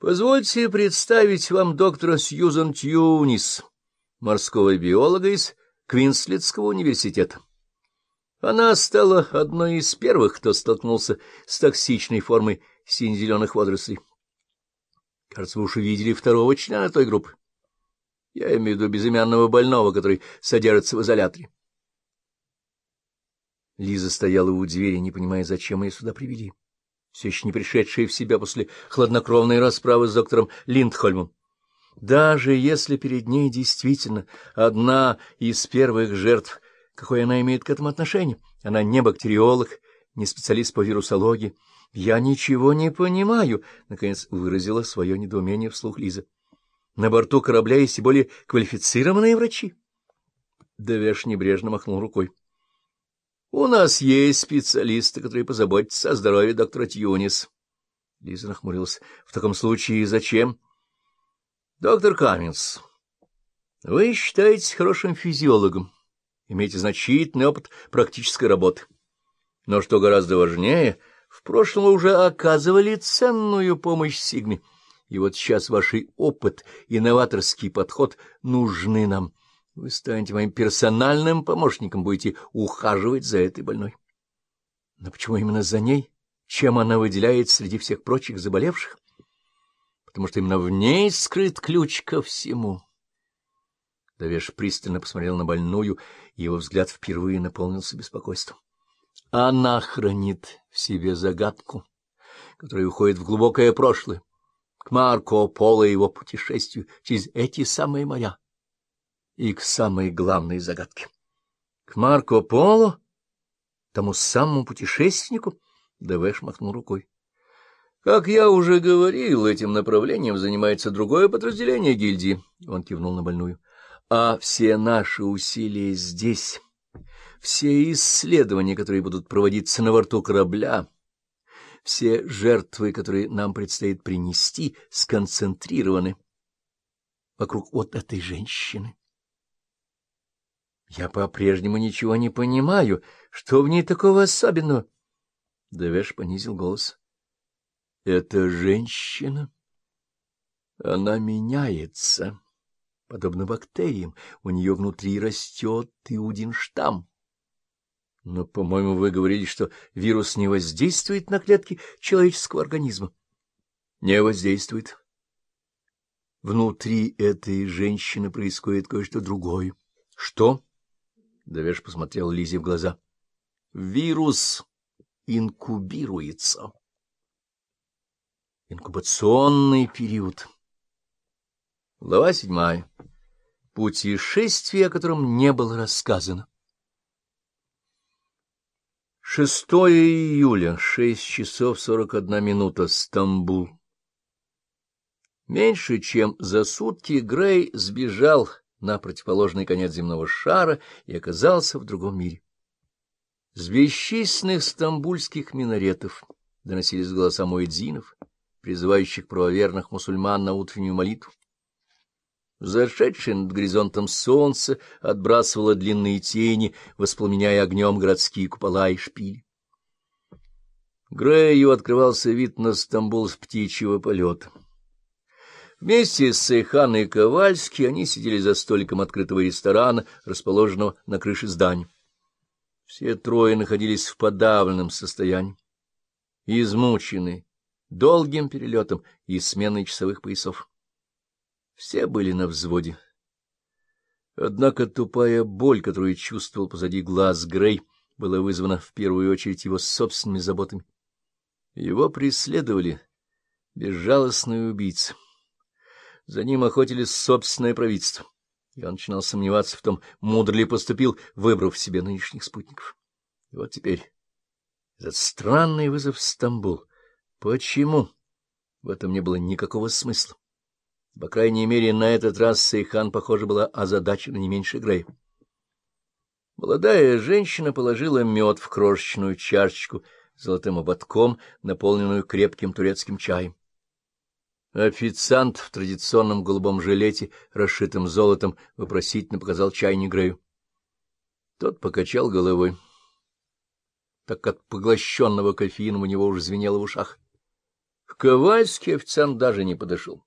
Позвольте представить вам доктора Сьюзан Тьюнис, морского биолога из Квинслетского университета. Она стала одной из первых, кто столкнулся с токсичной формой сине-зеленых водорослей. Кажется, вы уже видели второго члена той группы. Я имею в виду безымянного больного, который содержится в изоляторе. Лиза стояла у двери, не понимая, зачем ее сюда привели все еще не пришедшая в себя после хладнокровной расправы с доктором Линдхольмом. Даже если перед ней действительно одна из первых жертв, какое она имеет к этому отношение, она не бактериолог, не специалист по вирусологии, я ничего не понимаю, — наконец выразила свое недоумение вслух Лиза. На борту корабля есть и более квалифицированные врачи. Девеш небрежно махнул рукой. У нас есть специалисты, которые позаботятся о здоровье доктора Тьюнис. Лиза нахмурилась. — В таком случае зачем? — Доктор Каминс, вы считаетесь хорошим физиологом, имеете значительный опыт практической работы. Но что гораздо важнее, в прошлом вы уже оказывали ценную помощь Сигме, и вот сейчас ваш опыт и новаторский подход нужны нам. Вы станете моим персональным помощником, будете ухаживать за этой больной. Но почему именно за ней? Чем она выделяется среди всех прочих заболевших? Потому что именно в ней скрыт ключ ко всему. Давеш пристально посмотрел на больную, и его взгляд впервые наполнился беспокойством. Она хранит в себе загадку, которая уходит в глубокое прошлое, к Марко Поло и его путешествию через эти самые моря и к самой главной загадке. К Марко Поло, тому самому путешественнику, Девеш махнул рукой. Как я уже говорил, этим направлением занимается другое подразделение гильдии. Он кивнул на больную. А все наши усилия здесь, все исследования, которые будут проводиться на борту корабля, все жертвы, которые нам предстоит принести, сконцентрированы вокруг вот этой женщины. Я по-прежнему ничего не понимаю. Что в ней такого особенного? Девеш понизил голос. — Это женщина. Она меняется. Подобно бактериям, у нее внутри растет иудин штамм. Но, по-моему, вы говорили, что вирус не воздействует на клетки человеческого организма. Не воздействует. Внутри этой женщины происходит кое-что другое. Что? Давеш посмотрел Лизе в глаза. Вирус инкубируется. Инкубационный период. Глава седьмая. Путешествие, о котором не было рассказано. 6 июля, 6 часов 41 минута, Стамбул. Меньше чем за сутки Грей сбежал на противоположный конец земного шара и оказался в другом мире. С бесчисленных стамбульских минаретов доносились голоса муэдзинов, призывающих правоверных мусульман на утреннюю молитву. Зашедшее над горизонтом солнце отбрасывало длинные тени, воспламеняя огнем городские купола и шпили. Грею открывался вид на Стамбул с птичьего полета. Вместе с Сейхан и Ковальски они сидели за столиком открытого ресторана, расположенного на крыше здания. Все трое находились в подавленном состоянии, измученные долгим перелетом и сменой часовых поясов. Все были на взводе. Однако тупая боль, которую чувствовал позади глаз Грей, была вызвана в первую очередь его собственными заботами. Его преследовали безжалостные убийцы. За ним охотились собственное правительство. Он начинал сомневаться в том, мудро ли поступил, выбрав себе нынешних спутников. И вот теперь этот странный вызов в Стамбул. Почему? В этом не было никакого смысла. По крайней мере, на этот раз Сейхан, похоже, была озадачена не меньше Грея. Молодая женщина положила мед в крошечную чашечку с золотым ободком, наполненную крепким турецким чаем. Официант в традиционном голубом жилете, расшитым золотом, вопросительно показал чайник Грею. Тот покачал головой, так как поглощенного кофеином у него уже звенело в ушах. — Ковальский официант даже не подошел.